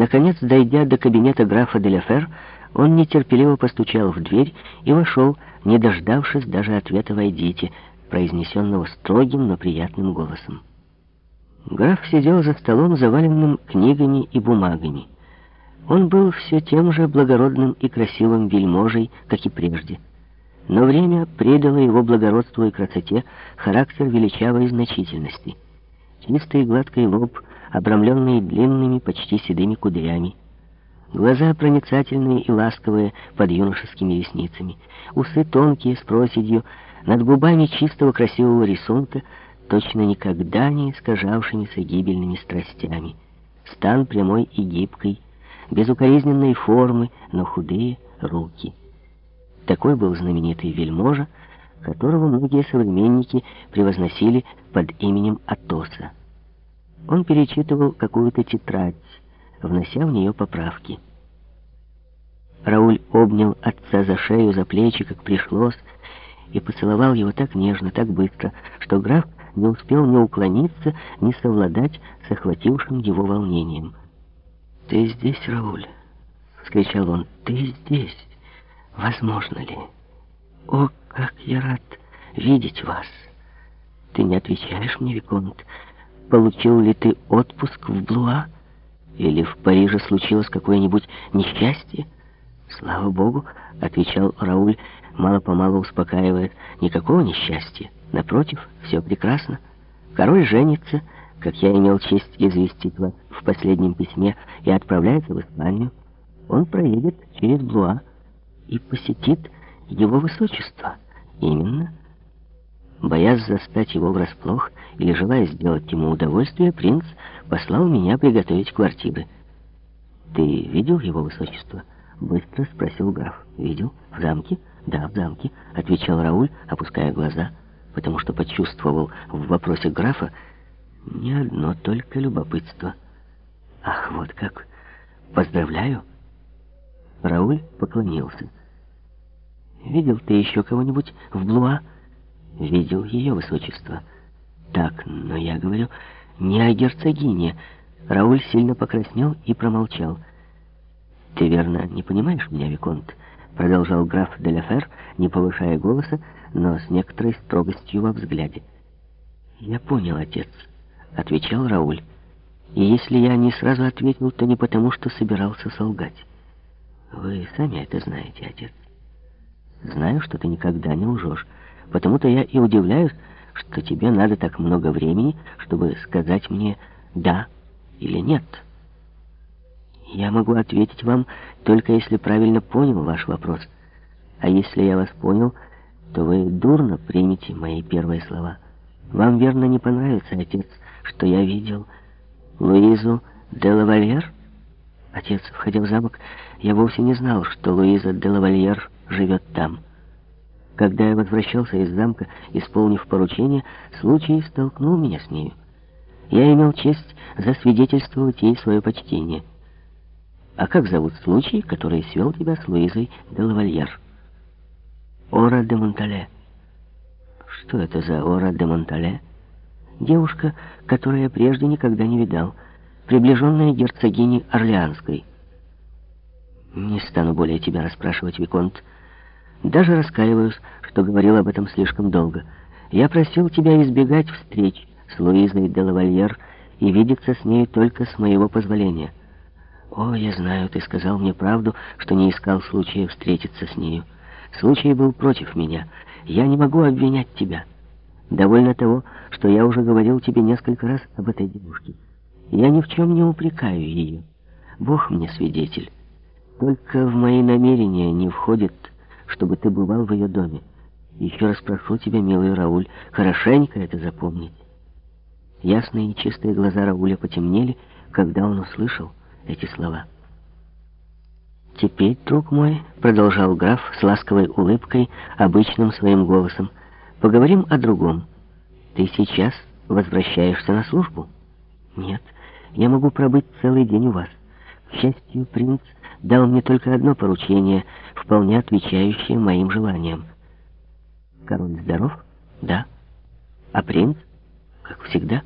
Наконец, дойдя до кабинета графа Деляфер, он нетерпеливо постучал в дверь и вошел, не дождавшись даже ответа «Войдите», произнесенного строгим, но приятным голосом. Граф сидел за столом, заваленным книгами и бумагами. Он был все тем же благородным и красивым вельможей, как и прежде. Но время придало его благородству и красоте характер величавой значительности. Чистый гладкий лоб, обрамленный длинными, почти седыми кудрями, Глаза проницательные и ласковые под юношескими ресницами, усы тонкие с проседью, над губами чистого красивого рисунка, точно никогда не искажавшимися гибельными страстями. Стан прямой и гибкой, безукоризненной формы, но худые руки. Такой был знаменитый вельможа, которого многие современники превозносили под именем Атоса. Он перечитывал какую-то тетрадь, внося в нее поправки. Рауль обнял отца за шею, за плечи, как пришлось, и поцеловал его так нежно, так быстро, что граф не успел ни уклониться, ни совладать с охватившим его волнением. «Ты здесь, Рауль?» — вскричал он. «Ты здесь? Возможно ли? О, как я рад видеть вас! Ты не отвечаешь мне, Виконт. Получил ли ты отпуск в Блуа? Или в Париже случилось какое-нибудь несчастье?» «Слава Богу», — отвечал Рауль, мало-помалу успокаиваясь, — «никакого несчастья. Напротив, все прекрасно. Король женится, как я имел честь известить вас в последнем письме, и отправляется в Испанию. Он проедет через Блуа и посетит его высочество. Именно. Боясь застать его врасплох или желая сделать ему удовольствие, принц послал меня приготовить квартиры. Ты видел его высочество?» Быстро спросил граф. «Видел? В замке?» «Да, в замке», — отвечал Рауль, опуская глаза, потому что почувствовал в вопросе графа не одно только любопытство. «Ах, вот как! Поздравляю!» Рауль поклонился. «Видел ты еще кого-нибудь в Блуа?» «Видел ее высочество». «Так, но я говорю не о герцогине». Рауль сильно покраснел и промолчал. «Ты, верно, не понимаешь меня, Виконт?» Продолжал граф де Ла не повышая голоса, но с некоторой строгостью во взгляде. «Я понял, отец», — отвечал Рауль. «И если я не сразу ответил, то не потому, что собирался солгать. Вы сами это знаете, отец. Знаю, что ты никогда не лжешь, потому-то я и удивляюсь, что тебе надо так много времени, чтобы сказать мне «да» или «нет». Я могу ответить вам только если правильно понял ваш вопрос. А если я вас понял, то вы дурно примете мои первые слова. Вам, верно, не понравится, отец, что я видел Луизу де лавальер? Отец, входя в замок, я вовсе не знал, что Луиза де лавальер живет там. Когда я возвращался из замка, исполнив поручение, случай столкнул меня с нею. Я имел честь засвидетельствовать ей свое почтение. А как зовут случай, который свел тебя с Луизой де Лавальер? Ора де Монтале. Что это за Ора де Монтале? Девушка, которую я прежде никогда не видал. Приближенная герцогини Орлеанской. Не стану более тебя расспрашивать, Виконт. Даже раскаиваюсь, что говорил об этом слишком долго. Я просил тебя избегать встреч с Луизой де Лавальер и видеться с ней только с моего позволения. «О, я знаю, ты сказал мне правду, что не искал случая встретиться с нею. Случай был против меня. Я не могу обвинять тебя. Довольно того, что я уже говорил тебе несколько раз об этой девушке. Я ни в чем не упрекаю ее. Бог мне свидетель. Только в мои намерения не входит, чтобы ты бывал в ее доме. Еще раз прошу тебя, милый Рауль, хорошенько это запомнить». Ясные и чистые глаза Рауля потемнели, когда он услышал, эти слова. «Теперь, друг мой», — продолжал граф с ласковой улыбкой, обычным своим голосом, — «поговорим о другом. Ты сейчас возвращаешься на службу?» «Нет, я могу пробыть целый день у вас. К счастью, принц дал мне только одно поручение, вполне отвечающее моим желаниям». «Король здоров?» «Да». «А принц?» «Как всегда».